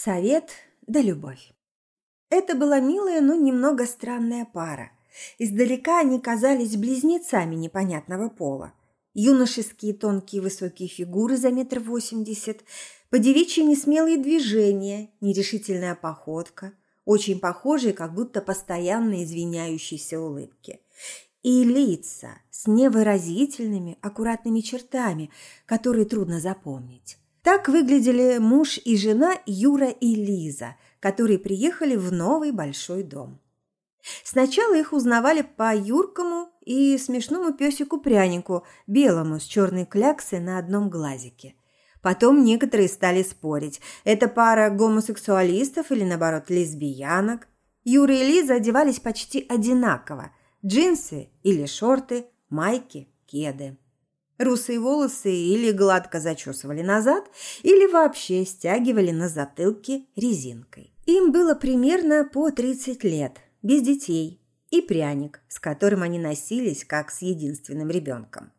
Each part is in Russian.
Совет да любовь. Это была милая, но немного странная пара. Издалека они казались близнецами непонятного пола. Юношеские тонкие высокие фигуры за метр восемьдесят, подевичьи несмелые движения, нерешительная походка, очень похожие, как будто постоянно извиняющиеся улыбки. И лица с невыразительными, аккуратными чертами, которые трудно запомнить. Так выглядели муж и жена Юра и Лиза, которые приехали в новый большой дом. Сначала их узнавали по юркому и смешному песику-прянику, белому с черной кляксой на одном глазике. Потом некоторые стали спорить, это пара гомосексуалистов или, наоборот, лесбиянок. Юра и Лиза одевались почти одинаково – джинсы или шорты, майки, кеды. Русые волосы или гладко зачесывали назад, или вообще стягивали на затылке резинкой. Им было примерно по 30 лет, без детей, и пряник, с которым они носились, как с единственным ребенком.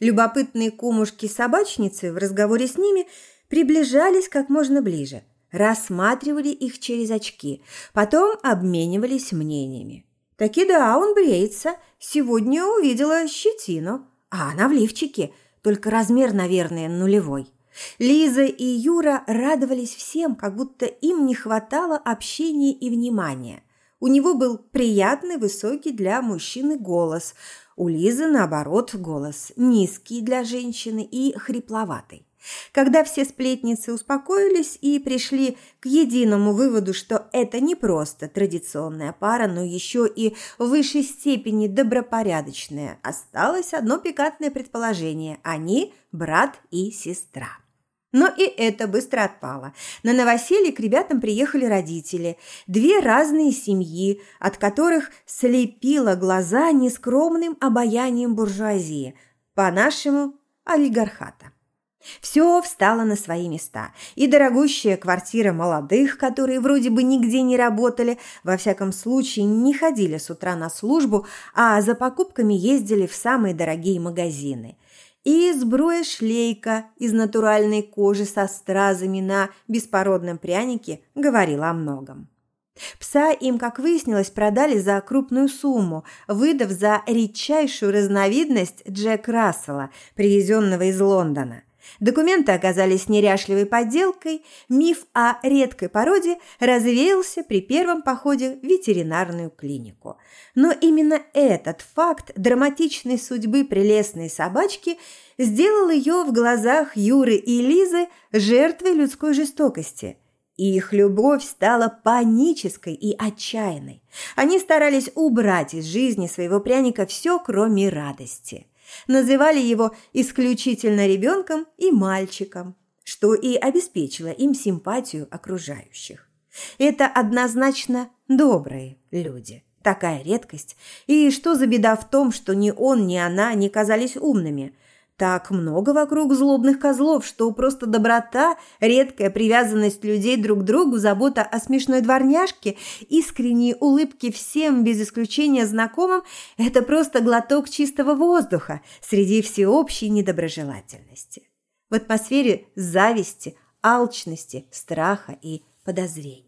Любопытные кумушки-собачницы в разговоре с ними приближались как можно ближе, рассматривали их через очки, потом обменивались мнениями. «Таки да, он бреется. Сегодня увидела щетину а она в лифчике, только размер, наверное, нулевой. Лиза и Юра радовались всем, как будто им не хватало общения и внимания. У него был приятный, высокий для мужчины голос. У Лизы, наоборот, голос низкий для женщины и хрипловатый. Когда все сплетницы успокоились и пришли к единому выводу, что это не просто традиционная пара, но еще и в высшей степени добропорядочная, осталось одно пикантное предположение – они брат и сестра. Но и это быстро отпало. На новоселье к ребятам приехали родители. Две разные семьи, от которых слепило глаза нескромным обаянием буржуазии, по-нашему – олигархата. Все встало на свои места. И дорогущая квартира молодых, которые вроде бы нигде не работали, во всяком случае не ходили с утра на службу, а за покупками ездили в самые дорогие магазины. И сбруя шлейка из натуральной кожи со стразами на беспородном прянике говорила о многом. Пса им, как выяснилось, продали за крупную сумму, выдав за редчайшую разновидность Джек Рассела, привезенного из Лондона. Документы оказались неряшливой подделкой, миф о редкой породе развеялся при первом походе в ветеринарную клинику. Но именно этот факт драматичной судьбы прелестной собачки сделал ее в глазах Юры и Лизы жертвой людской жестокости – и их любовь стала панической и отчаянной. Они старались убрать из жизни своего пряника все, кроме радости называли его исключительно ребенком и мальчиком, что и обеспечило им симпатию окружающих. Это однозначно добрые люди. Такая редкость. И что за беда в том, что ни он, ни она не казались умными – так много вокруг злобных козлов, что просто доброта, редкая привязанность людей друг к другу, забота о смешной дворняжке, искренние улыбки всем без исключения знакомым – это просто глоток чистого воздуха среди всеобщей недоброжелательности. В атмосфере зависти, алчности, страха и подозрений.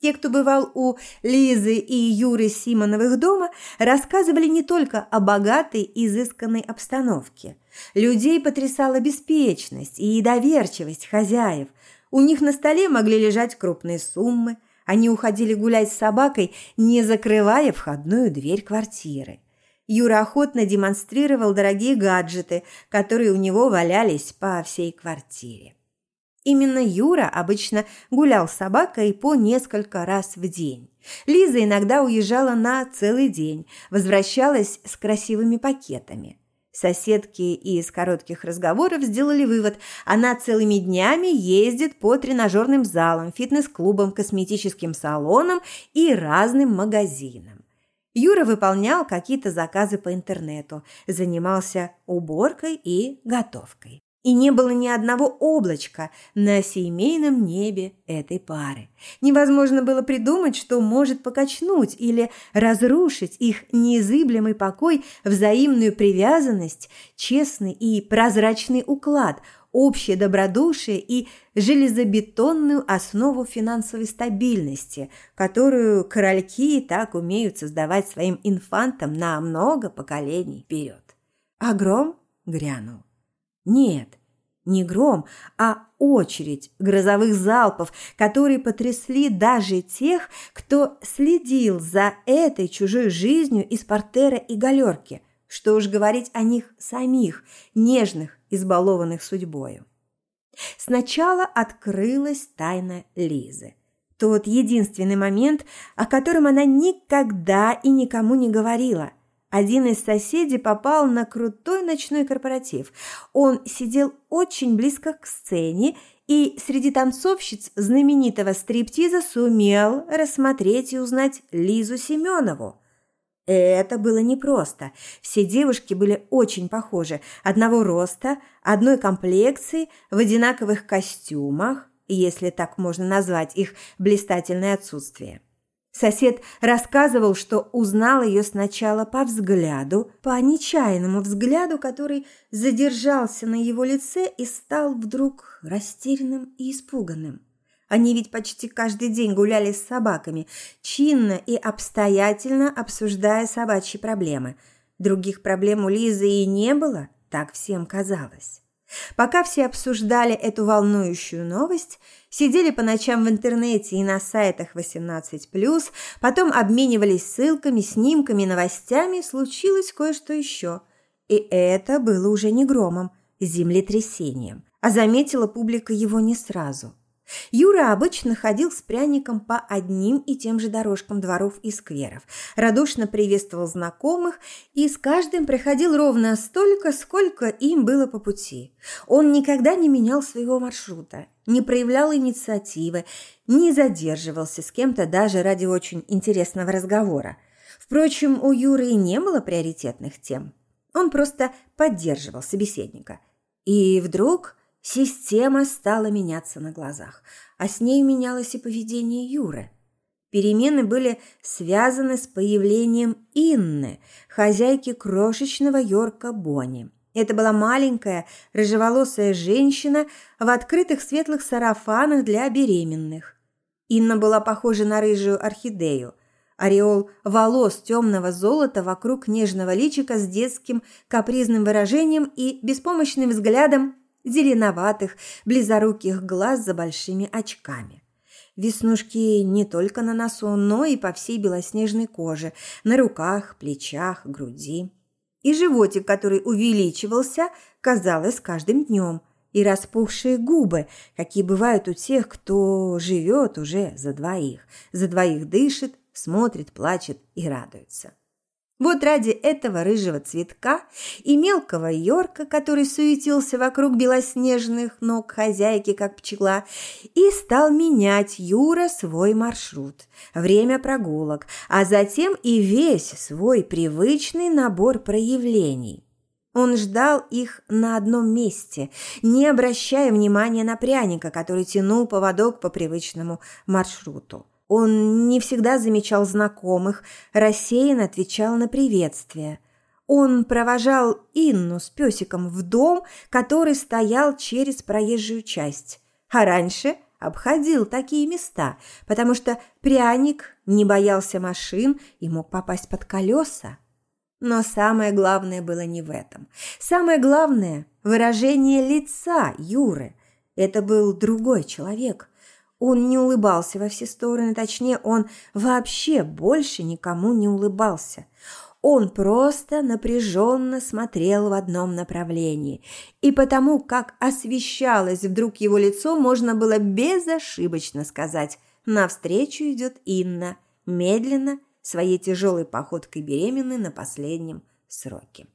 Те, кто бывал у Лизы и Юры Симоновых дома, рассказывали не только о богатой, изысканной обстановке. Людей потрясала беспечность и доверчивость хозяев. У них на столе могли лежать крупные суммы. Они уходили гулять с собакой, не закрывая входную дверь квартиры. Юра охотно демонстрировал дорогие гаджеты, которые у него валялись по всей квартире. Именно Юра обычно гулял с собакой по несколько раз в день. Лиза иногда уезжала на целый день, возвращалась с красивыми пакетами. Соседки из коротких разговоров сделали вывод – она целыми днями ездит по тренажерным залам, фитнес-клубам, косметическим салонам и разным магазинам. Юра выполнял какие-то заказы по интернету, занимался уборкой и готовкой. И не было ни одного облачка на семейном небе этой пары. Невозможно было придумать, что может покачнуть или разрушить их неизыблемый покой, взаимную привязанность, честный и прозрачный уклад, общее добродушие и железобетонную основу финансовой стабильности, которую корольки так умеют создавать своим инфантам на много поколений вперед. А гром грянул. Нет, не гром, а очередь грозовых залпов, которые потрясли даже тех, кто следил за этой чужой жизнью из портера и галерки. Что уж говорить о них самих, нежных, избалованных судьбою. Сначала открылась тайна Лизы. Тот единственный момент, о котором она никогда и никому не говорила. Один из соседей попал на крутой ночной корпоратив. Он сидел очень близко к сцене и среди танцовщиц знаменитого стриптиза сумел рассмотреть и узнать Лизу Семенову. Это было непросто. Все девушки были очень похожи. Одного роста, одной комплекции, в одинаковых костюмах, если так можно назвать их блистательное отсутствие. Сосед рассказывал, что узнал ее сначала по взгляду, по нечаянному взгляду, который задержался на его лице и стал вдруг растерянным и испуганным. Они ведь почти каждый день гуляли с собаками, чинно и обстоятельно обсуждая собачьи проблемы. Других проблем у Лизы и не было, так всем казалось. Пока все обсуждали эту волнующую новость, сидели по ночам в интернете и на сайтах 18+, потом обменивались ссылками, снимками, новостями, случилось кое-что еще. И это было уже не громом, землетрясением. А заметила публика его не сразу – Юра обычно ходил с пряником по одним и тем же дорожкам дворов и скверов, радушно приветствовал знакомых и с каждым приходил ровно столько, сколько им было по пути. Он никогда не менял своего маршрута, не проявлял инициативы, не задерживался с кем-то даже ради очень интересного разговора. Впрочем, у Юры и не было приоритетных тем. Он просто поддерживал собеседника. И вдруг Система стала меняться на глазах, а с ней менялось и поведение Юры. Перемены были связаны с появлением Инны, хозяйки крошечного Йорка Бонни. Это была маленькая, рыжеволосая женщина в открытых светлых сарафанах для беременных. Инна была похожа на рыжую орхидею. Ореол волос темного золота вокруг нежного личика с детским капризным выражением и беспомощным взглядом зеленоватых, близоруких глаз за большими очками. Веснушки не только на носу, но и по всей белоснежной коже, на руках, плечах, груди. И животик, который увеличивался, казалось, каждым днем. И распухшие губы, какие бывают у тех, кто живет уже за двоих. За двоих дышит, смотрит, плачет и радуется. Вот ради этого рыжего цветка и мелкого Йорка, который суетился вокруг белоснежных ног хозяйки, как пчела, и стал менять Юра свой маршрут, время прогулок, а затем и весь свой привычный набор проявлений. Он ждал их на одном месте, не обращая внимания на пряника, который тянул поводок по привычному маршруту. Он не всегда замечал знакомых, рассеянно отвечал на приветствия. Он провожал Инну с песиком в дом, который стоял через проезжую часть. А раньше обходил такие места, потому что пряник не боялся машин и мог попасть под колеса. Но самое главное было не в этом. Самое главное – выражение лица Юры. Это был другой человек, он не улыбался во все стороны, точнее, он вообще больше никому не улыбался. Он просто напряженно смотрел в одном направлении. И потому, как освещалось вдруг его лицо, можно было безошибочно сказать «Навстречу идет Инна, медленно, своей тяжелой походкой беременной на последнем сроке».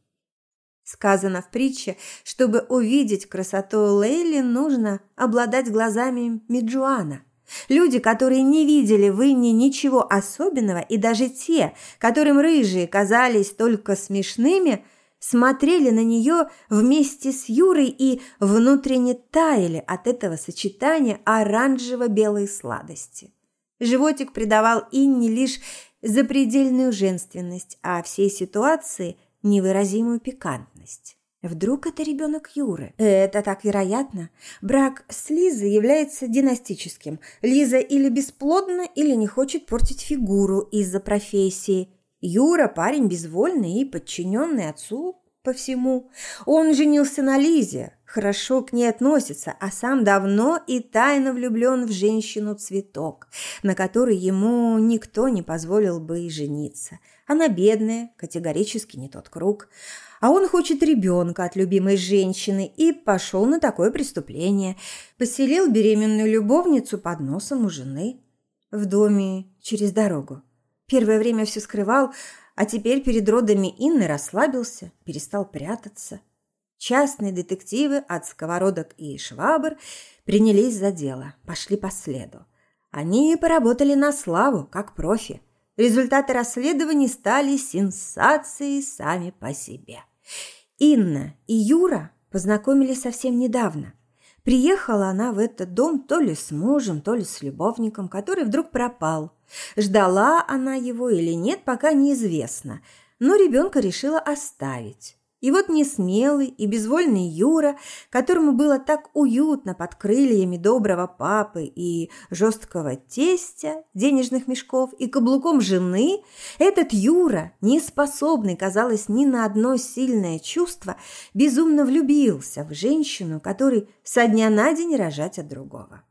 Сказано в притче, чтобы увидеть красоту Лейли, нужно обладать глазами Миджуана. Люди, которые не видели в Инне ничего особенного, и даже те, которым рыжие казались только смешными, смотрели на нее вместе с Юрой и внутренне таяли от этого сочетания оранжево-белой сладости. Животик придавал Инне лишь запредельную женственность, а всей ситуации – невыразимую пикантность. Вдруг это ребенок Юры? Это так вероятно. Брак с Лизой является династическим. Лиза или бесплодна, или не хочет портить фигуру из-за профессии. Юра парень безвольный и подчиненный отцу по всему. Он женился на Лизе, хорошо к ней относится, а сам давно и тайно влюблен в женщину-цветок, на которой ему никто не позволил бы и жениться. Она бедная, категорически не тот круг. А он хочет ребенка от любимой женщины и пошел на такое преступление. Поселил беременную любовницу под носом у жены. В доме через дорогу. Первое время все скрывал, а теперь перед родами Инны расслабился, перестал прятаться. Частные детективы от сковородок и швабр принялись за дело, пошли по следу. Они поработали на славу, как профи. Результаты расследований стали сенсацией сами по себе. Инна и Юра познакомились совсем недавно. Приехала она в этот дом то ли с мужем, то ли с любовником, который вдруг пропал. Ждала она его или нет, пока неизвестно, но ребенка решила оставить. И вот несмелый и безвольный Юра, которому было так уютно под крыльями доброго папы и жесткого тестя, денежных мешков и каблуком жены, этот Юра, не способный, казалось, ни на одно сильное чувство, безумно влюбился в женщину, которой со дня на день рожать от другого.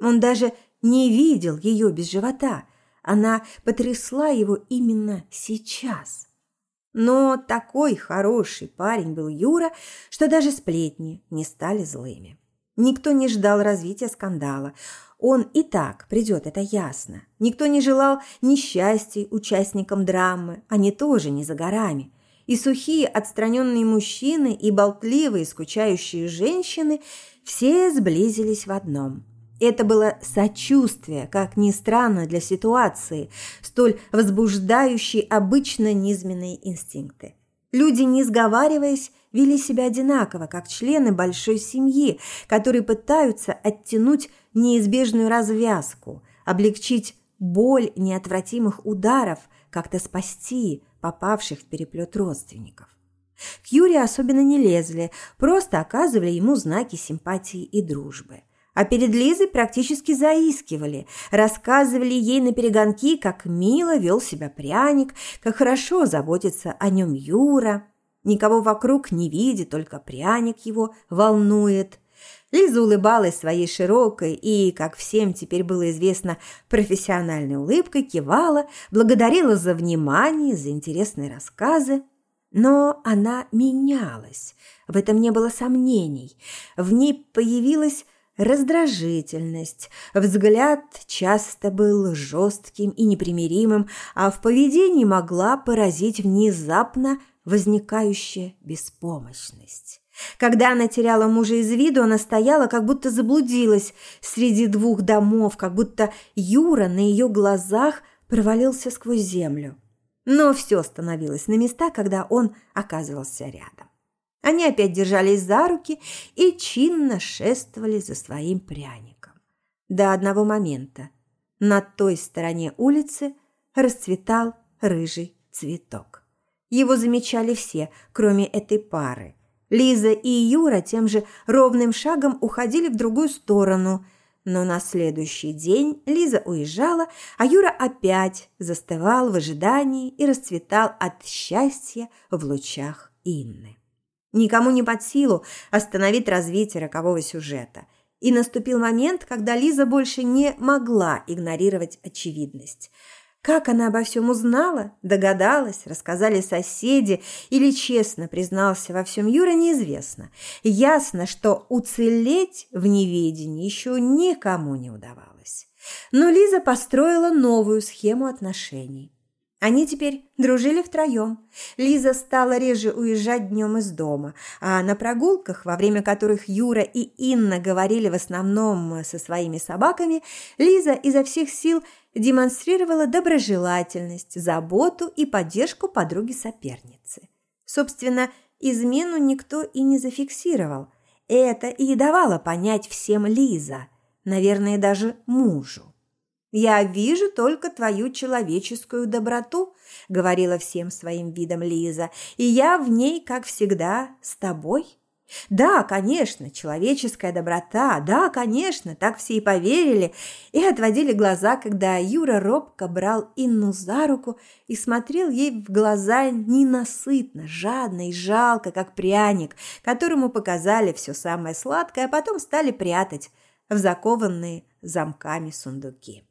Он даже не видел ее без живота. Она потрясла его именно сейчас – но такой хороший парень был Юра, что даже сплетни не стали злыми. Никто не ждал развития скандала. Он и так придет, это ясно. Никто не желал несчастий участникам драмы, они тоже не за горами. И сухие отстраненные мужчины, и болтливые скучающие женщины все сблизились в одном – это было сочувствие, как ни странно для ситуации, столь возбуждающей обычно низменные инстинкты. Люди, не сговариваясь, вели себя одинаково, как члены большой семьи, которые пытаются оттянуть неизбежную развязку, облегчить боль неотвратимых ударов, как-то спасти попавших в переплет родственников. К Юре особенно не лезли, просто оказывали ему знаки симпатии и дружбы а перед Лизой практически заискивали, рассказывали ей на перегонки, как мило вел себя пряник, как хорошо заботится о нем Юра. Никого вокруг не видит, только пряник его волнует. Лиза улыбалась своей широкой и, как всем теперь было известно, профессиональной улыбкой, кивала, благодарила за внимание, за интересные рассказы. Но она менялась, в этом не было сомнений. В ней появилась раздражительность. Взгляд часто был жестким и непримиримым, а в поведении могла поразить внезапно возникающая беспомощность. Когда она теряла мужа из виду, она стояла, как будто заблудилась среди двух домов, как будто Юра на ее глазах провалился сквозь землю. Но все становилось на места, когда он оказывался рядом. Они опять держались за руки и чинно шествовали за своим пряником. До одного момента на той стороне улицы расцветал рыжий цветок. Его замечали все, кроме этой пары. Лиза и Юра тем же ровным шагом уходили в другую сторону, но на следующий день Лиза уезжала, а Юра опять застывал в ожидании и расцветал от счастья в лучах Инны. Никому не под силу остановить развитие рокового сюжета. И наступил момент, когда Лиза больше не могла игнорировать очевидность. Как она обо всем узнала, догадалась, рассказали соседи или честно признался во всем Юра, неизвестно. Ясно, что уцелеть в неведении еще никому не удавалось. Но Лиза построила новую схему отношений. Они теперь дружили втроем. Лиза стала реже уезжать днем из дома, а на прогулках, во время которых Юра и Инна говорили в основном со своими собаками, Лиза изо всех сил демонстрировала доброжелательность, заботу и поддержку подруги-соперницы. Собственно, измену никто и не зафиксировал. Это и давало понять всем Лиза, наверное, даже мужу. «Я вижу только твою человеческую доброту», – говорила всем своим видом Лиза, – «и я в ней, как всегда, с тобой». Да, конечно, человеческая доброта, да, конечно, так все и поверили, и отводили глаза, когда Юра робко брал Инну за руку и смотрел ей в глаза ненасытно, жадно и жалко, как пряник, которому показали все самое сладкое, а потом стали прятать в закованные замками сундуки.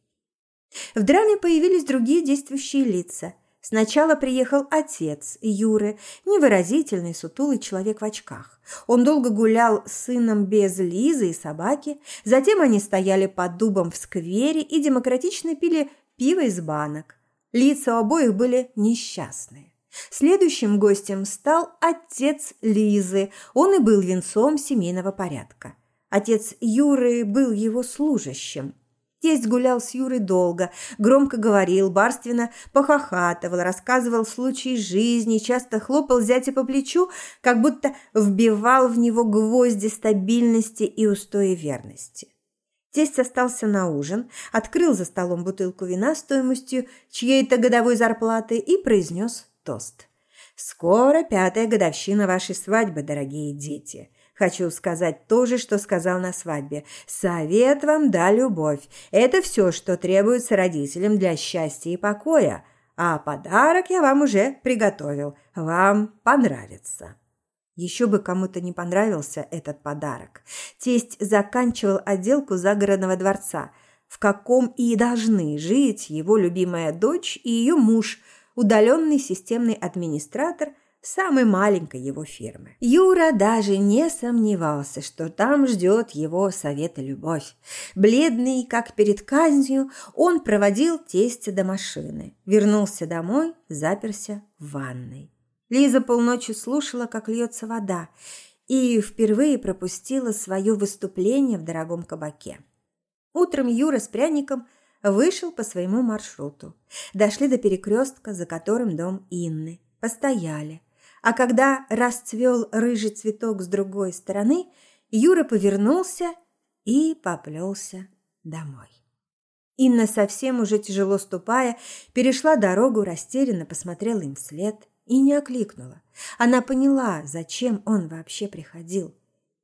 В драме появились другие действующие лица – Сначала приехал отец Юры, невыразительный, сутулый человек в очках. Он долго гулял с сыном без Лизы и собаки, затем они стояли под дубом в сквере и демократично пили пиво из банок. Лица у обоих были несчастные. Следующим гостем стал отец Лизы, он и был венцом семейного порядка. Отец Юры был его служащим – Тесть гулял с Юрой долго, громко говорил, барственно похохатывал, рассказывал случаи жизни, часто хлопал зятя по плечу, как будто вбивал в него гвозди стабильности и устоя верности. Тесть остался на ужин, открыл за столом бутылку вина стоимостью чьей-то годовой зарплаты и произнес тост. «Скоро пятая годовщина вашей свадьбы, дорогие дети. Хочу сказать то же, что сказал на свадьбе. Совет вам да любовь. Это все, что требуется родителям для счастья и покоя. А подарок я вам уже приготовил. Вам понравится. Еще бы кому-то не понравился этот подарок. Тесть заканчивал отделку загородного дворца, в каком и должны жить его любимая дочь и ее муж, удаленный системный администратор – самой маленькой его фирмы. Юра даже не сомневался, что там ждет его совет и любовь. Бледный, как перед казнью, он проводил тестя до машины, вернулся домой, заперся в ванной. Лиза полночи слушала, как льется вода, и впервые пропустила свое выступление в дорогом кабаке. Утром Юра с пряником вышел по своему маршруту. Дошли до перекрестка, за которым дом Инны. Постояли. А когда расцвел рыжий цветок с другой стороны, Юра повернулся и поплелся домой. Инна, совсем уже тяжело ступая, перешла дорогу, растерянно посмотрела им вслед и не окликнула. Она поняла, зачем он вообще приходил.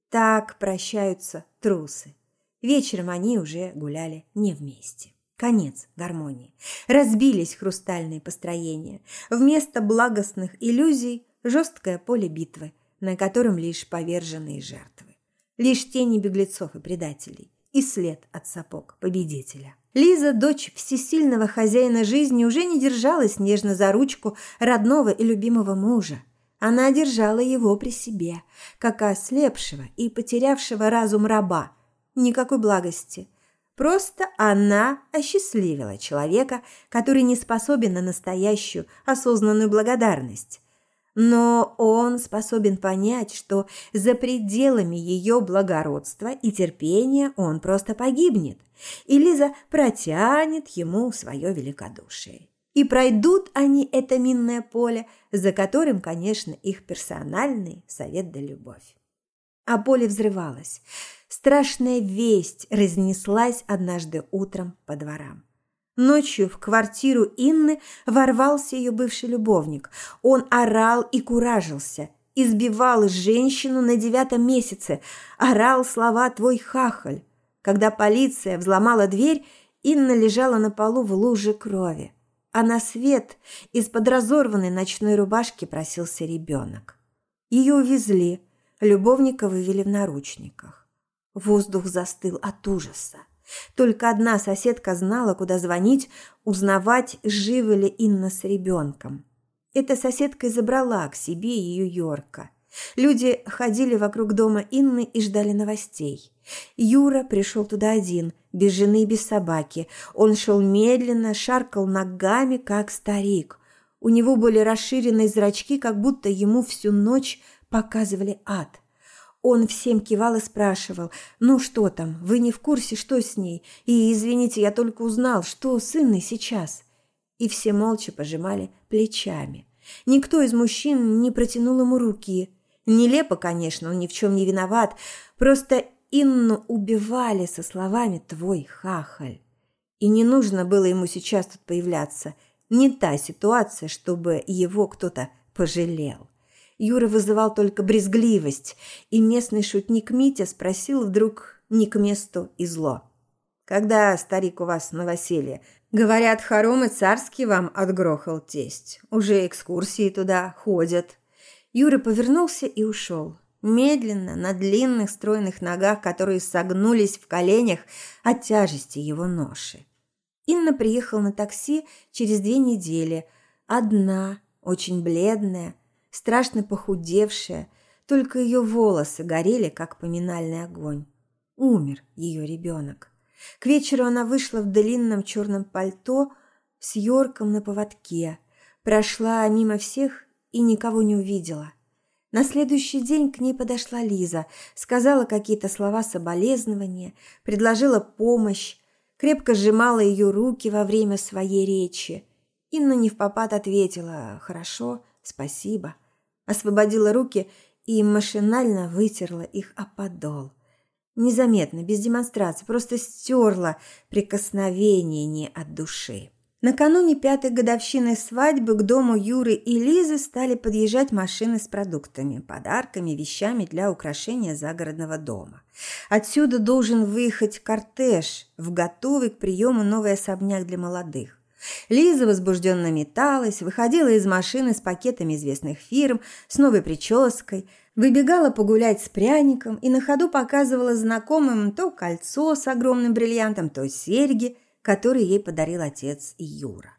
Так прощаются трусы. Вечером они уже гуляли не вместе. Конец гармонии. Разбились хрустальные построения. Вместо благостных иллюзий жесткое поле битвы, на котором лишь поверженные жертвы. Лишь тени беглецов и предателей и след от сапог победителя. Лиза, дочь всесильного хозяина жизни, уже не держалась нежно за ручку родного и любимого мужа. Она держала его при себе, как ослепшего и потерявшего разум раба. Никакой благости. Просто она осчастливила человека, который не способен на настоящую осознанную благодарность. Но он способен понять, что за пределами ее благородства и терпения он просто погибнет, и Лиза протянет ему свое великодушие. И пройдут они это минное поле, за которым, конечно, их персональный совет да любовь. А поле взрывалось. Страшная весть разнеслась однажды утром по дворам. Ночью в квартиру Инны ворвался ее бывший любовник. Он орал и куражился, избивал женщину на девятом месяце, орал слова «твой хахаль». Когда полиция взломала дверь, Инна лежала на полу в луже крови, а на свет из-под разорванной ночной рубашки просился ребенок. Ее увезли, любовника вывели в наручниках. Воздух застыл от ужаса. Только одна соседка знала, куда звонить, узнавать, живы ли Инна с ребенком. Эта соседка и забрала к себе ее Йорка. Люди ходили вокруг дома Инны и ждали новостей. Юра пришел туда один, без жены и без собаки. Он шел медленно, шаркал ногами, как старик. У него были расширенные зрачки, как будто ему всю ночь показывали ад. Он всем кивал и спрашивал, «Ну что там, вы не в курсе, что с ней? И, извините, я только узнал, что с Инной сейчас?» И все молча пожимали плечами. Никто из мужчин не протянул ему руки. Нелепо, конечно, он ни в чем не виноват. Просто Инну убивали со словами «твой хахаль». И не нужно было ему сейчас тут появляться. Не та ситуация, чтобы его кто-то пожалел. Юра вызывал только брезгливость, и местный шутник Митя спросил вдруг не к месту и зло. «Когда, старик, у вас новоселье? Говорят, хоромы царский вам отгрохал тесть. Уже экскурсии туда ходят». Юра повернулся и ушел. Медленно, на длинных стройных ногах, которые согнулись в коленях от тяжести его ноши. Инна приехала на такси через две недели. Одна, очень бледная, страшно похудевшая, только ее волосы горели, как поминальный огонь. Умер ее ребенок. К вечеру она вышла в длинном черном пальто с Йорком на поводке, прошла мимо всех и никого не увидела. На следующий день к ней подошла Лиза, сказала какие-то слова соболезнования, предложила помощь, крепко сжимала ее руки во время своей речи. Инна попад ответила «Хорошо, спасибо» освободила руки и машинально вытерла их о подол. Незаметно, без демонстрации, просто стерла прикосновение не от души. Накануне пятой годовщины свадьбы к дому Юры и Лизы стали подъезжать машины с продуктами, подарками, вещами для украшения загородного дома. Отсюда должен выехать кортеж в готовый к приему новый особняк для молодых. Лиза возбужденно металась, выходила из машины с пакетами известных фирм, с новой прической, выбегала погулять с пряником и на ходу показывала знакомым то кольцо с огромным бриллиантом, то серьги, которые ей подарил отец Юра.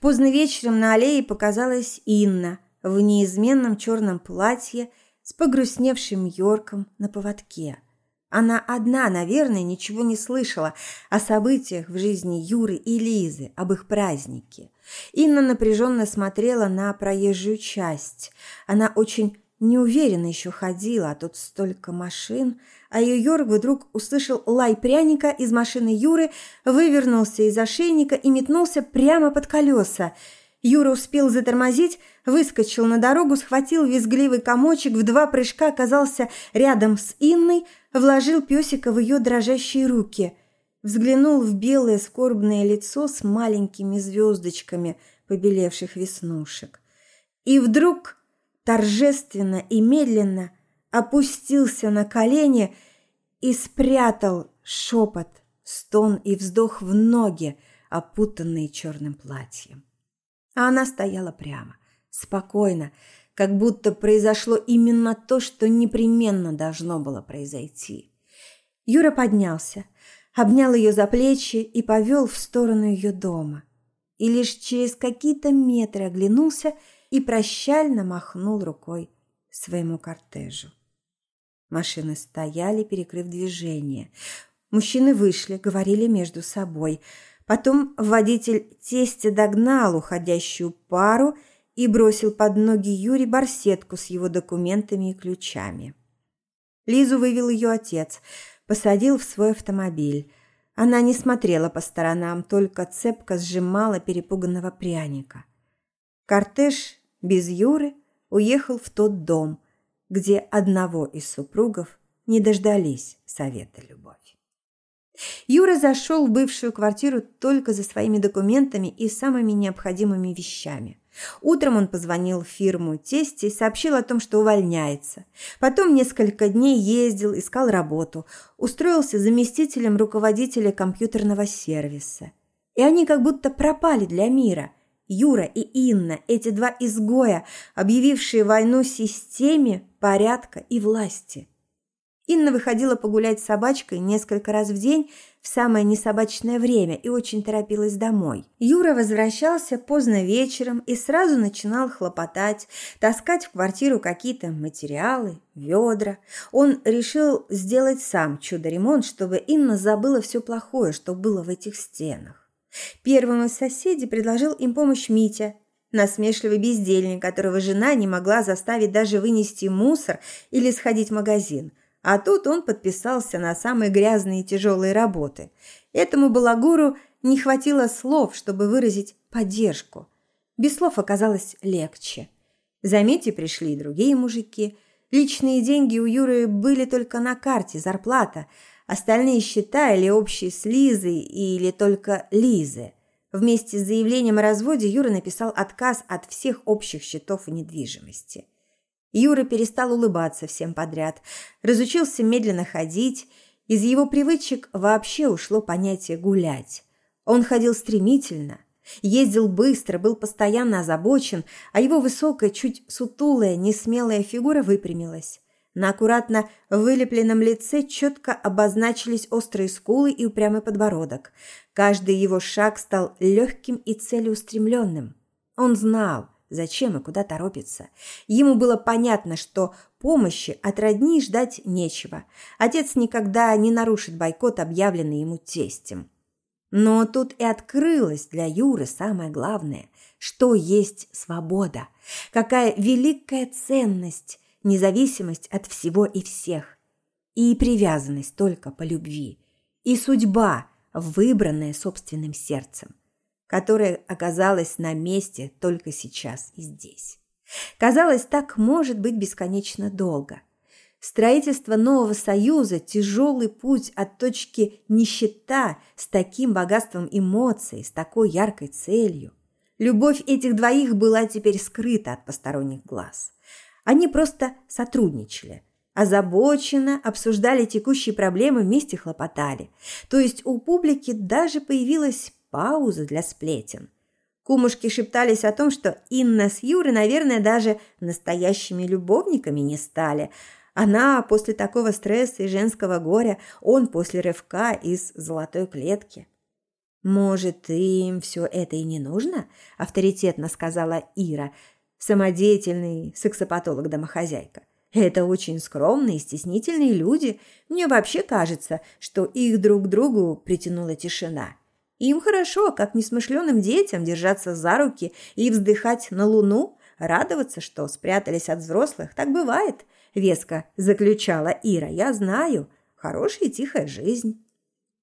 Поздно вечером на аллее показалась Инна в неизменном черном платье с погрустневшим Йорком на поводке – она одна, наверное, ничего не слышала о событиях в жизни Юры и Лизы, об их празднике. Инна напряженно смотрела на проезжую часть. Она очень неуверенно еще ходила, а тут столько машин. А Йорк вдруг услышал лай пряника из машины Юры, вывернулся из ошейника и метнулся прямо под колеса. Юра успел затормозить, выскочил на дорогу, схватил визгливый комочек, в два прыжка оказался рядом с Инной – вложил песика в ее дрожащие руки, взглянул в белое скорбное лицо с маленькими звездочками побелевших веснушек. И вдруг торжественно и медленно опустился на колени и спрятал шепот, стон и вздох в ноги, опутанные черным платьем. А она стояла прямо, спокойно, как будто произошло именно то, что непременно должно было произойти. Юра поднялся, обнял ее за плечи и повел в сторону ее дома. И лишь через какие-то метры оглянулся и прощально махнул рукой своему кортежу. Машины стояли, перекрыв движение. Мужчины вышли, говорили между собой. Потом водитель тестя догнал уходящую пару – и бросил под ноги Юре барсетку с его документами и ключами. Лизу вывел ее отец, посадил в свой автомобиль. Она не смотрела по сторонам, только цепко сжимала перепуганного пряника. Кортеж без Юры уехал в тот дом, где одного из супругов не дождались совета любовь. Юра зашел в бывшую квартиру только за своими документами и самыми необходимыми вещами. Утром он позвонил в фирму тести и сообщил о том, что увольняется. Потом несколько дней ездил, искал работу, устроился заместителем руководителя компьютерного сервиса. И они как будто пропали для мира. Юра и Инна, эти два изгоя, объявившие войну системе, порядка и власти. Инна выходила погулять с собачкой несколько раз в день в самое несобачное время и очень торопилась домой. Юра возвращался поздно вечером и сразу начинал хлопотать, таскать в квартиру какие-то материалы, ведра. Он решил сделать сам чудо-ремонт, чтобы Инна забыла все плохое, что было в этих стенах. Первым из соседей предложил им помощь Митя, насмешливый бездельник, которого жена не могла заставить даже вынести мусор или сходить в магазин – а тут он подписался на самые грязные и тяжелые работы. Этому балагуру не хватило слов, чтобы выразить поддержку. Без слов оказалось легче. За Мити пришли и другие мужики. Личные деньги у Юры были только на карте, зарплата. Остальные счета или общие с Лизой, или только Лизы. Вместе с заявлением о разводе Юра написал отказ от всех общих счетов и недвижимости. Юра перестал улыбаться всем подряд, разучился медленно ходить, из его привычек вообще ушло понятие «гулять». Он ходил стремительно, ездил быстро, был постоянно озабочен, а его высокая, чуть сутулая, несмелая фигура выпрямилась. На аккуратно вылепленном лице четко обозначились острые скулы и упрямый подбородок. Каждый его шаг стал легким и целеустремленным. Он знал, зачем и куда торопится. Ему было понятно, что помощи от родни ждать нечего. Отец никогда не нарушит бойкот, объявленный ему тестем. Но тут и открылось для Юры самое главное, что есть свобода, какая великая ценность независимость от всего и всех, и привязанность только по любви, и судьба, выбранная собственным сердцем, которая оказалась на месте только сейчас и здесь. Казалось, так может быть бесконечно долго. Строительство нового союза – тяжелый путь от точки нищета с таким богатством эмоций, с такой яркой целью. Любовь этих двоих была теперь скрыта от посторонних глаз. Они просто сотрудничали. Озабоченно обсуждали текущие проблемы, вместе хлопотали. То есть у публики даже появилась пауза для сплетен. Кумушки шептались о том, что Инна с Юрой, наверное, даже настоящими любовниками не стали. Она после такого стресса и женского горя, он после рывка из золотой клетки. «Может, им все это и не нужно?» – авторитетно сказала Ира – самодеятельный сексопатолог-домохозяйка. Это очень скромные и стеснительные люди. Мне вообще кажется, что их друг к другу притянула тишина. Им хорошо, как несмышленым детям, держаться за руки и вздыхать на луну, радоваться, что спрятались от взрослых. Так бывает, веско заключала Ира. Я знаю, хорошая и тихая жизнь.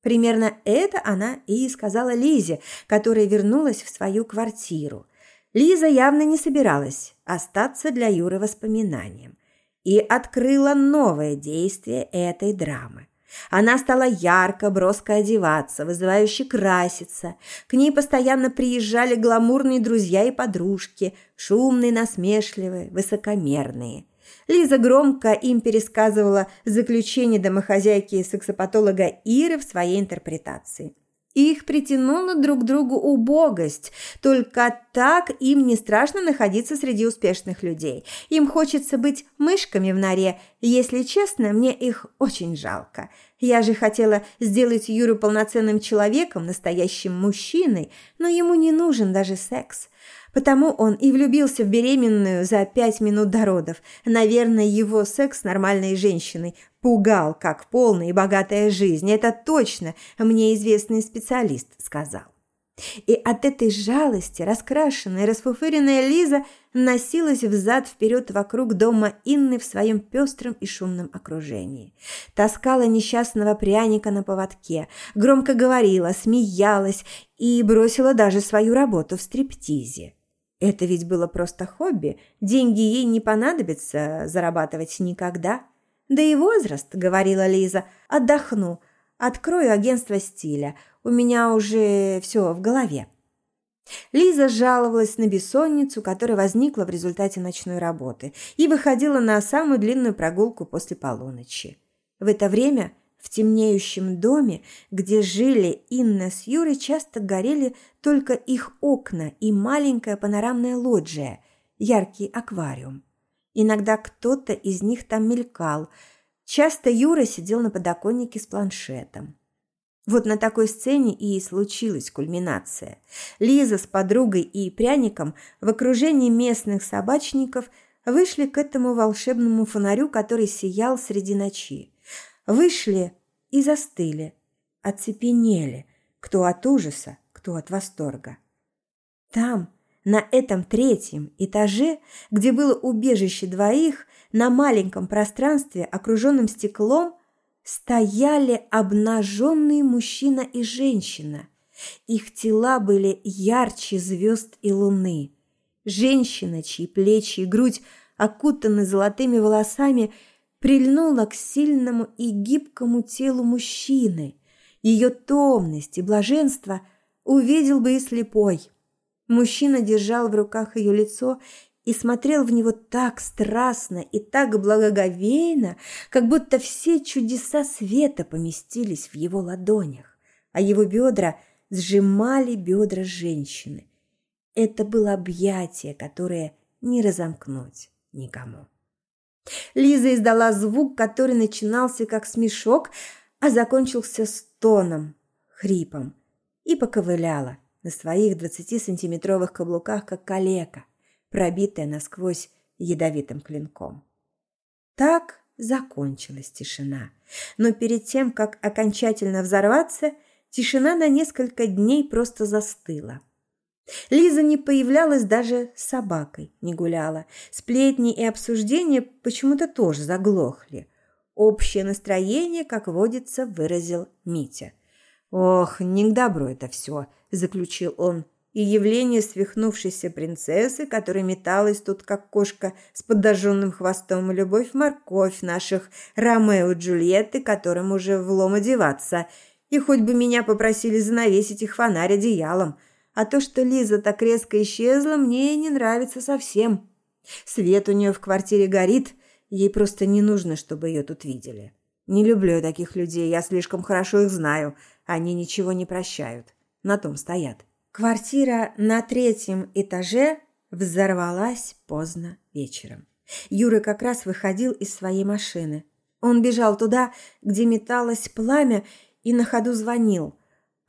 Примерно это она и сказала Лизе, которая вернулась в свою квартиру. Лиза явно не собиралась остаться для Юры воспоминанием и открыла новое действие этой драмы. Она стала ярко, броско одеваться, вызывающе краситься. К ней постоянно приезжали гламурные друзья и подружки, шумные, насмешливые, высокомерные. Лиза громко им пересказывала заключение домохозяйки и сексопатолога Иры в своей интерпретации. Их притянула друг к другу убогость. Только так им не страшно находиться среди успешных людей. Им хочется быть мышками в норе. Если честно, мне их очень жалко. Я же хотела сделать Юру полноценным человеком, настоящим мужчиной, но ему не нужен даже секс. Потому он и влюбился в беременную за пять минут до родов. Наверное, его секс с нормальной женщиной пугал, как полная и богатая жизнь. Это точно мне известный специалист сказал. И от этой жалости раскрашенная, расфуфыренная Лиза носилась взад-вперед вокруг дома Инны в своем пестром и шумном окружении. Таскала несчастного пряника на поводке, громко говорила, смеялась и бросила даже свою работу в стриптизе. Это ведь было просто хобби, деньги ей не понадобится зарабатывать никогда. Да и возраст, говорила Лиза, отдохну, открою агентство стиля, у меня уже все в голове. Лиза жаловалась на бессонницу, которая возникла в результате ночной работы, и выходила на самую длинную прогулку после полуночи. В это время в темнеющем доме, где жили Инна с Юрой, часто горели только их окна и маленькая панорамная лоджия, яркий аквариум. Иногда кто-то из них там мелькал. Часто Юра сидел на подоконнике с планшетом. Вот на такой сцене и случилась кульминация. Лиза с подругой и пряником в окружении местных собачников вышли к этому волшебному фонарю, который сиял среди ночи. Вышли и застыли, оцепенели, кто от ужаса, кто от восторга. Там, на этом третьем этаже, где было убежище двоих, на маленьком пространстве, окруженном стеклом, стояли обнаженные мужчина и женщина. Их тела были ярче звезд и луны. Женщина, чьи плечи и грудь окутаны золотыми волосами, прильнула к сильному и гибкому телу мужчины. Ее томность и блаженство увидел бы и слепой. Мужчина держал в руках ее лицо и смотрел в него так страстно и так благоговейно, как будто все чудеса света поместились в его ладонях, а его бедра сжимали бедра женщины. Это было объятие, которое не разомкнуть никому. Лиза издала звук, который начинался как смешок, а закончился стоном, хрипом, и поковыляла на своих двадцатисантиметровых каблуках, как калека, пробитая насквозь ядовитым клинком. Так закончилась тишина. Но перед тем, как окончательно взорваться, тишина на несколько дней просто застыла – Лиза не появлялась даже с собакой, не гуляла. Сплетни и обсуждения почему-то тоже заглохли. Общее настроение, как водится, выразил Митя. «Ох, не к добру это все», – заключил он. И явление свихнувшейся принцессы, которая металась тут, как кошка с подожженным хвостом, и любовь-морковь наших Ромео и Джульетты, которым уже влом одеваться. И хоть бы меня попросили занавесить их фонарь одеялом – а то, что Лиза так резко исчезла, мне не нравится совсем. Свет у нее в квартире горит, ей просто не нужно, чтобы ее тут видели. Не люблю я таких людей, я слишком хорошо их знаю. Они ничего не прощают. На том стоят. Квартира на третьем этаже взорвалась поздно вечером. Юра как раз выходил из своей машины. Он бежал туда, где металось пламя, и на ходу звонил.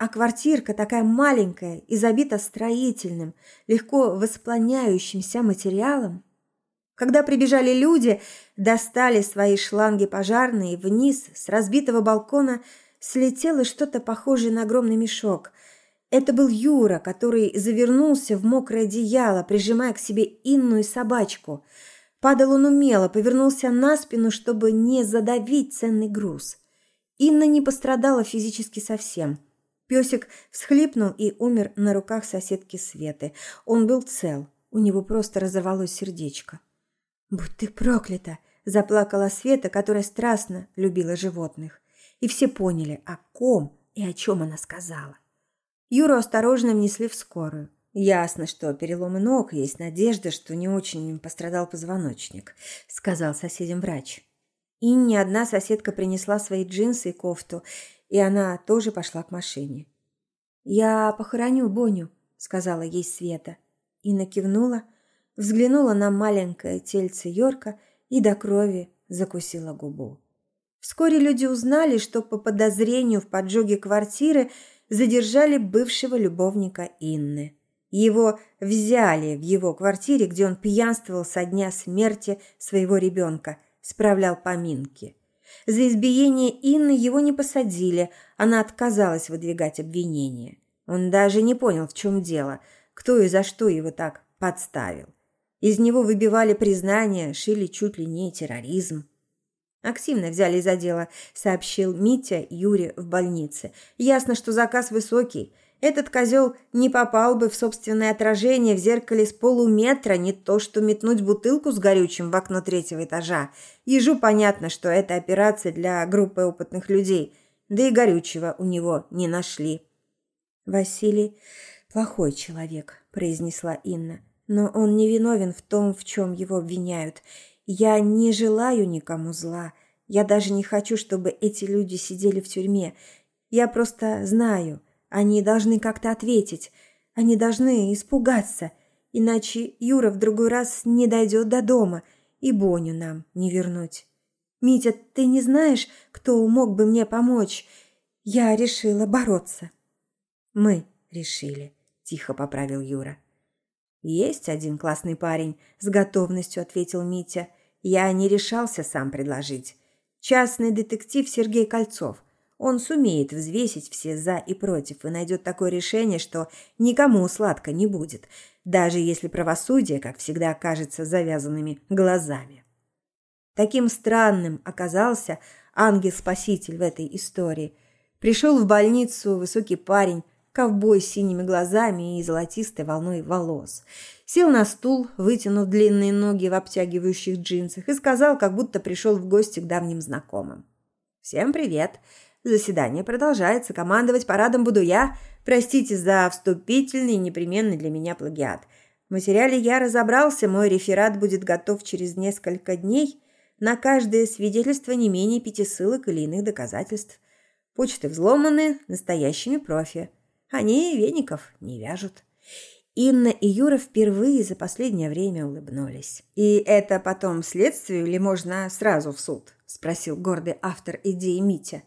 А квартирка такая маленькая и забита строительным, легко воспланяющимся материалом. Когда прибежали люди, достали свои шланги пожарные, вниз с разбитого балкона слетело что-то похожее на огромный мешок. Это был Юра, который завернулся в мокрое одеяло, прижимая к себе Инну и собачку. Падал он умело, повернулся на спину, чтобы не задавить ценный груз. Инна не пострадала физически совсем – Песик всхлипнул и умер на руках соседки Светы. Он был цел, у него просто разорвалось сердечко. «Будь ты проклята!» – заплакала Света, которая страстно любила животных. И все поняли, о ком и о чем она сказала. Юру осторожно внесли в скорую. «Ясно, что переломы ног, есть надежда, что не очень пострадал позвоночник», – сказал соседям врач. И ни одна соседка принесла свои джинсы и кофту, и она тоже пошла к машине. «Я похороню Боню», — сказала ей Света. Инна кивнула, взглянула на маленькое тельце Йорка и до крови закусила губу. Вскоре люди узнали, что по подозрению в поджоге квартиры задержали бывшего любовника Инны. Его взяли в его квартире, где он пьянствовал со дня смерти своего ребенка, справлял поминки. За избиение Инны его не посадили, она отказалась выдвигать обвинения. Он даже не понял, в чем дело, кто и за что его так подставил. Из него выбивали признания, шили чуть ли не терроризм. Активно взяли за дело, сообщил Митя Юре в больнице. Ясно, что заказ высокий – этот козел не попал бы в собственное отражение в зеркале с полуметра, не то что метнуть бутылку с горючим в окно третьего этажа. Ежу понятно, что это операция для группы опытных людей, да и горючего у него не нашли. «Василий плохой человек», – произнесла Инна, – «но он не виновен в том, в чем его обвиняют. Я не желаю никому зла. Я даже не хочу, чтобы эти люди сидели в тюрьме. Я просто знаю – они должны как-то ответить. Они должны испугаться. Иначе Юра в другой раз не дойдет до дома, и Боню нам не вернуть. Митя, ты не знаешь, кто мог бы мне помочь? Я решила бороться. Мы решили, тихо поправил Юра. Есть один классный парень, с готовностью ответил Митя. Я не решался сам предложить. Частный детектив Сергей Кольцов. Он сумеет взвесить все «за» и «против» и найдет такое решение, что никому сладко не будет, даже если правосудие, как всегда, окажется завязанными глазами. Таким странным оказался ангел-спаситель в этой истории. Пришел в больницу высокий парень, ковбой с синими глазами и золотистой волной волос. Сел на стул, вытянув длинные ноги в обтягивающих джинсах, и сказал, как будто пришел в гости к давним знакомым. «Всем привет! Заседание продолжается. Командовать парадом буду я. Простите за вступительный и непременный для меня плагиат. В материале я разобрался, мой реферат будет готов через несколько дней. На каждое свидетельство не менее пяти ссылок или иных доказательств. Почты взломаны настоящими профи. Они веников не вяжут. Инна и Юра впервые за последнее время улыбнулись. «И это потом следствию или можно сразу в суд?» – спросил гордый автор идеи Митя.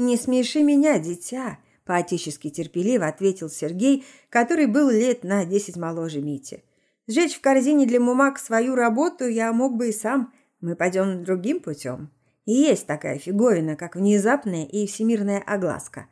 «Не смеши меня, дитя!» – поотечески терпеливо ответил Сергей, который был лет на десять моложе Мити. «Сжечь в корзине для бумаг свою работу я мог бы и сам. Мы пойдем другим путем. И есть такая фиговина, как внезапная и всемирная огласка.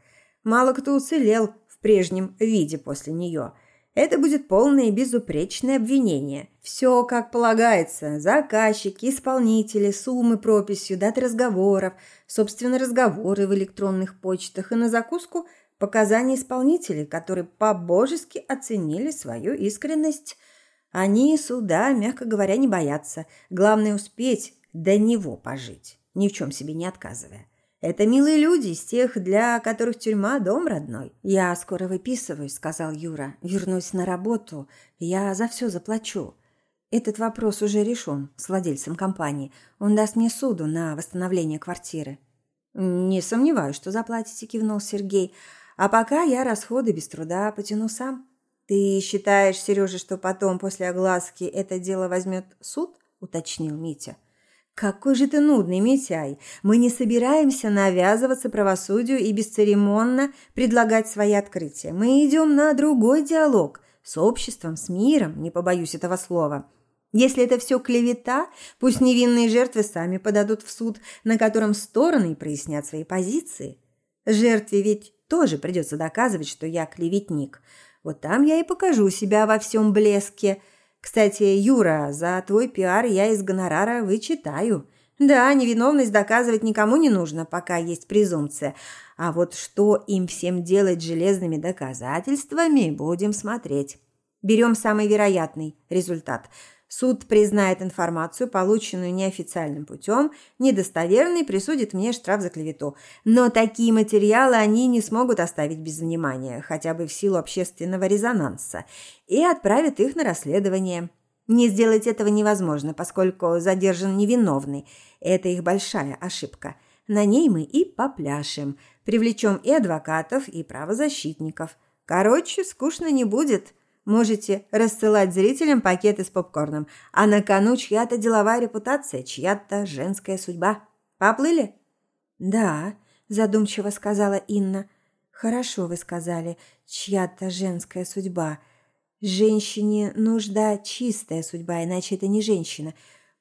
Мало кто уцелел в прежнем виде после нее – это будет полное и безупречное обвинение. Все как полагается. Заказчики, исполнители, суммы прописью, даты разговоров, собственно, разговоры в электронных почтах и на закуску показания исполнителей, которые по-божески оценили свою искренность. Они суда, мягко говоря, не боятся. Главное успеть до него пожить, ни в чем себе не отказывая. Это милые люди, из тех, для которых тюрьма – дом родной. «Я скоро выписываюсь», – сказал Юра. «Вернусь на работу. Я за все заплачу». Этот вопрос уже решен с владельцем компании. Он даст мне суду на восстановление квартиры. «Не сомневаюсь, что заплатите», – кивнул Сергей. «А пока я расходы без труда потяну сам». «Ты считаешь, Сережа, что потом, после огласки, это дело возьмет суд?» – уточнил Митя. «Какой же ты нудный, Митяй! Мы не собираемся навязываться правосудию и бесцеремонно предлагать свои открытия. Мы идем на другой диалог с обществом, с миром, не побоюсь этого слова. Если это все клевета, пусть невинные жертвы сами подадут в суд, на котором стороны прояснят свои позиции. Жертве ведь тоже придется доказывать, что я клеветник. Вот там я и покажу себя во всем блеске». Кстати, Юра, за твой пиар я из гонорара вычитаю. Да, невиновность доказывать никому не нужно, пока есть презумпция. А вот что им всем делать железными доказательствами, будем смотреть. Берем самый вероятный результат – Суд признает информацию, полученную неофициальным путем, недостоверной, присудит мне штраф за клевету. Но такие материалы они не смогут оставить без внимания, хотя бы в силу общественного резонанса, и отправят их на расследование. Не сделать этого невозможно, поскольку задержан невиновный. Это их большая ошибка. На ней мы и попляшем. Привлечем и адвокатов, и правозащитников. Короче, скучно не будет. Можете рассылать зрителям пакеты с попкорном, а на кону чья-то деловая репутация, чья-то женская судьба. Поплыли? Да, задумчиво сказала Инна. Хорошо вы сказали, чья-то женская судьба. Женщине нужда чистая судьба, иначе это не женщина.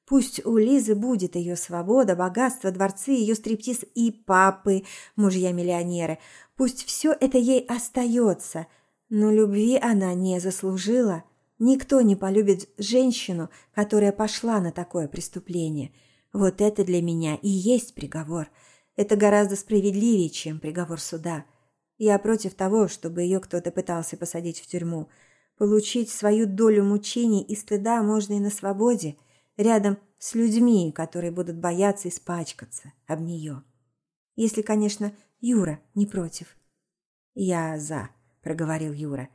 Пусть у Лизы будет ее свобода, богатство, дворцы, ее стриптиз и папы, мужья-миллионеры. Пусть все это ей остается – но любви она не заслужила. Никто не полюбит женщину, которая пошла на такое преступление. Вот это для меня и есть приговор. Это гораздо справедливее, чем приговор суда. Я против того, чтобы ее кто-то пытался посадить в тюрьму. Получить свою долю мучений и стыда можно и на свободе, рядом с людьми, которые будут бояться испачкаться об нее. Если, конечно, Юра не против. Я за проговорил Юра.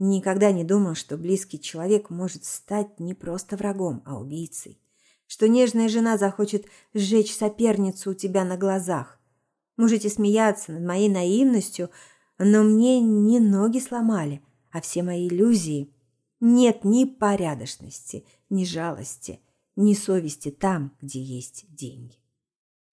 Никогда не думал, что близкий человек может стать не просто врагом, а убийцей. Что нежная жена захочет сжечь соперницу у тебя на глазах. Можете смеяться над моей наивностью, но мне не ноги сломали, а все мои иллюзии. Нет ни порядочности, ни жалости, ни совести там, где есть деньги.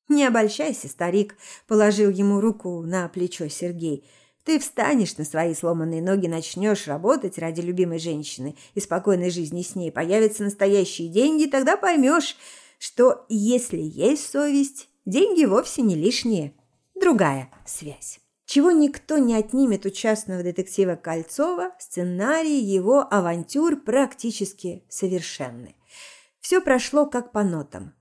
Не обольщайся, старик, положил ему руку на плечо Сергей. Ты встанешь на свои сломанные ноги, начнешь работать ради любимой женщины и спокойной жизни с ней, появятся настоящие деньги, тогда поймешь, что если есть совесть, деньги вовсе не лишние. Другая связь. Чего никто не отнимет у частного детектива Кольцова, сценарий его авантюр практически совершенны. Все прошло как по нотам.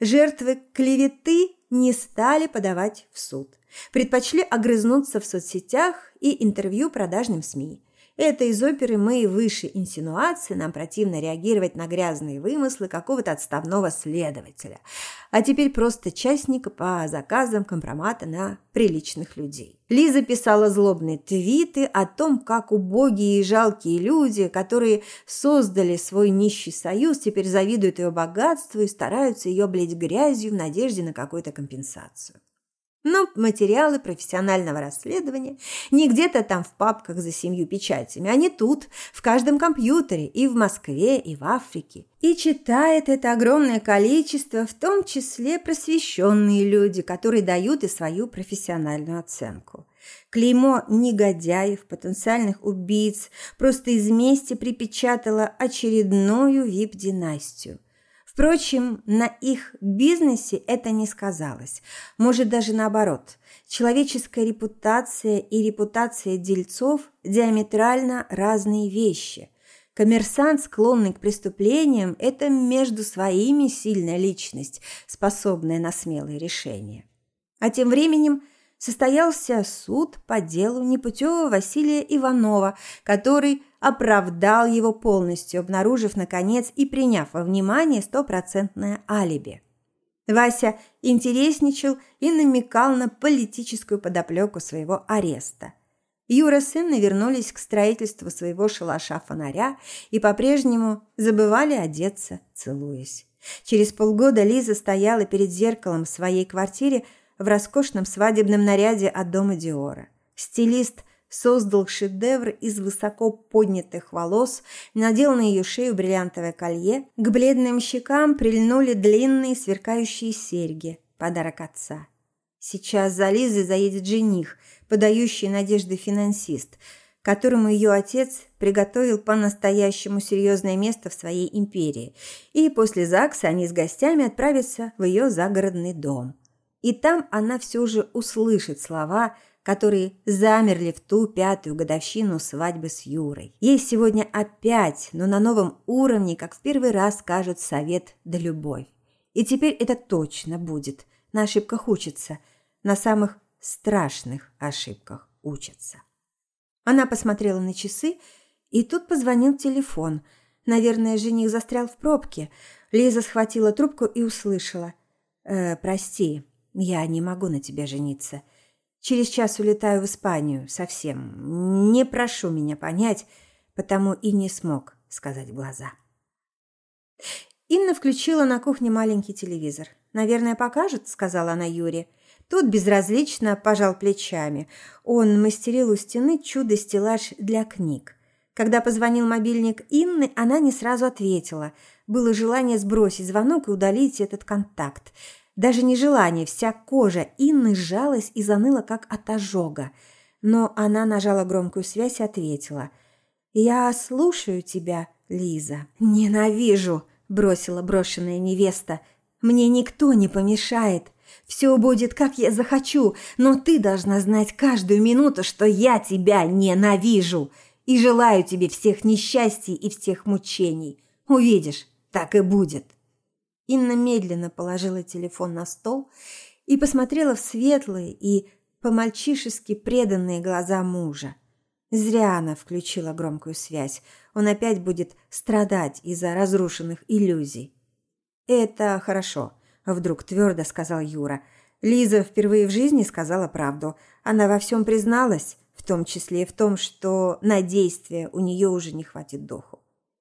Жертвы клеветы не стали подавать в суд. Предпочли огрызнуться в соцсетях и интервью продажным СМИ. Это из оперы «Мы выше инсинуации» нам противно реагировать на грязные вымыслы какого-то отставного следователя. А теперь просто частник по заказам компромата на приличных людей. Лиза писала злобные твиты о том, как убогие и жалкие люди, которые создали свой нищий союз, теперь завидуют ее богатству и стараются ее облить грязью в надежде на какую-то компенсацию. Но материалы профессионального расследования не где-то там в папках за семью печатями, они тут, в каждом компьютере, и в Москве, и в Африке. И читает это огромное количество, в том числе просвещенные люди, которые дают и свою профессиональную оценку. Клеймо негодяев, потенциальных убийц просто из мести припечатало очередную вип-династию – Впрочем, на их бизнесе это не сказалось. Может, даже наоборот. Человеческая репутация и репутация дельцов – диаметрально разные вещи. Коммерсант, склонный к преступлениям – это между своими сильная личность, способная на смелые решения. А тем временем состоялся суд по делу непутевого Василия Иванова, который оправдал его полностью, обнаружив, наконец, и приняв во внимание стопроцентное алиби. Вася интересничал и намекал на политическую подоплеку своего ареста. Юра с Инной вернулись к строительству своего шалаша-фонаря и по-прежнему забывали одеться, целуясь. Через полгода Лиза стояла перед зеркалом в своей квартире, в роскошном свадебном наряде от дома Диора. Стилист создал шедевр из высоко поднятых волос, надел на ее шею бриллиантовое колье, к бледным щекам прильнули длинные сверкающие серьги, подарок отца. Сейчас за Лизой заедет жених, подающий надежды финансист, которому ее отец приготовил по-настоящему серьезное место в своей империи, и после ЗАГСа они с гостями отправятся в ее загородный дом. И там она все же услышит слова, которые замерли в ту пятую годовщину свадьбы с Юрой. Ей сегодня опять, но на новом уровне, как в первый раз скажут совет да любовь. И теперь это точно будет. На ошибках учатся, на самых страшных ошибках учатся. Она посмотрела на часы, и тут позвонил телефон. Наверное, жених застрял в пробке. Лиза схватила трубку и услышала. «Э, «Прости, я не могу на тебе жениться. Через час улетаю в Испанию совсем. Не прошу меня понять, потому и не смог сказать глаза. Инна включила на кухне маленький телевизор. «Наверное, покажет», — сказала она Юре. Тот безразлично пожал плечами. Он мастерил у стены чудо-стеллаж для книг. Когда позвонил мобильник Инны, она не сразу ответила. Было желание сбросить звонок и удалить этот контакт. Даже не желание, вся кожа Инны сжалась и заныла, как от ожога. Но она нажала громкую связь и ответила. «Я слушаю тебя, Лиза». «Ненавижу», – бросила брошенная невеста. «Мне никто не помешает. Все будет, как я захочу, но ты должна знать каждую минуту, что я тебя ненавижу и желаю тебе всех несчастий и всех мучений. Увидишь, так и будет». Инна медленно положила телефон на стол и посмотрела в светлые и по-мальчишески преданные глаза мужа. Зря она включила громкую связь. Он опять будет страдать из-за разрушенных иллюзий. «Это хорошо», – вдруг твердо сказал Юра. Лиза впервые в жизни сказала правду. Она во всем призналась, в том числе и в том, что на действие у нее уже не хватит духу.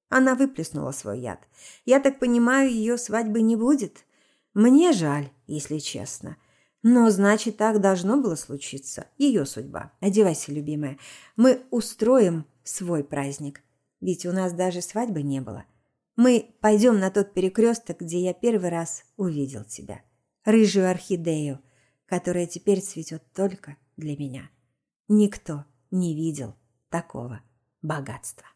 Она выплеснула свой яд. Я так понимаю, ее свадьбы не будет. Мне жаль, если честно. Но значит, так должно было случиться. Ее судьба. Одевайся, любимая. Мы устроим свой праздник. Ведь у нас даже свадьбы не было. Мы пойдем на тот перекресток, где я первый раз увидел тебя. Рыжую орхидею, которая теперь цветет только для меня. Никто не видел такого богатства.